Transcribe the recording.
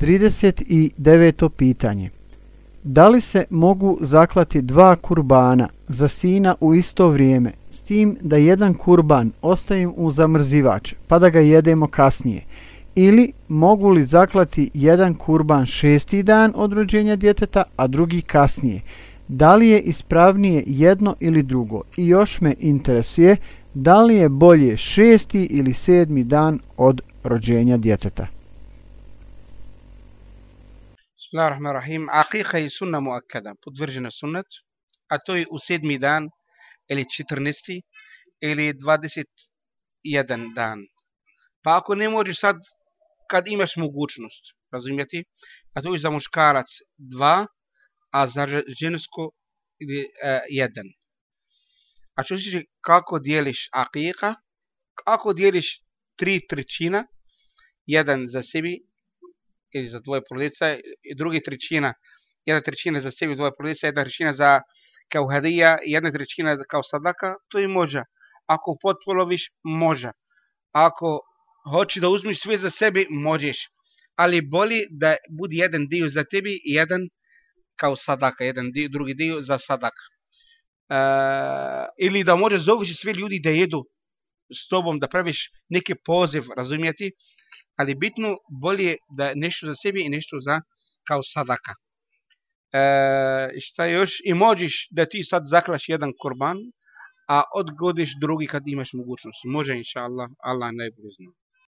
39. pitanje. Da li se mogu zaklati dva kurbana za sina u isto vrijeme, s tim da jedan kurban ostavim u zamrzivač, pa da ga jedemo kasnije? Ili mogu li zaklati jedan kurban šesti dan od rođenja djeteta, a drugi kasnije? Da li je ispravnije jedno ili drugo? I još me interesuje, da li je bolje šesti ili sedmi dan od rođenja djeteta? Bismillahirrahmanirrahim. Aqiqa je sunna muakkada, podvržena sunnet, a to je u sedmi dan, ili četrnesti, ili dvadeset jedan dan. Pa ako ne možeš sad, kad imaš mogućnost, razumijeti, a to je za muškarac dva, a za žensko e, jedan. A što znači kako dijeliš aqiqa? Kako dijeliš tri trećina, jedan za sebi, ili za dvoje porodica i drugi trećina, jedna trećina za sebi, dvoje porodica, jedna trećina za kao hadija i jedna trećina kao sadaka, to i može. Ako potpoloviš, može. Ako hoći da uzmiš sve za sebi, možeš. Ali boli da bude jedan dio za tebi i jedan kao sadaka, jedan dio, drugi dio za sadaka. E, ili da možeš zoveš sve ljudi da jedu s tobom, da praviš neki poziv, razumijeti? Ali bitno bolje da nešto za sebi i nešto za kao sadaka. E, šta još? I možeš da ti sad zaklaš jedan korban, a odgodiš drugi kad imaš mogućnost. Može, inša Allah, Allah najbolje zna.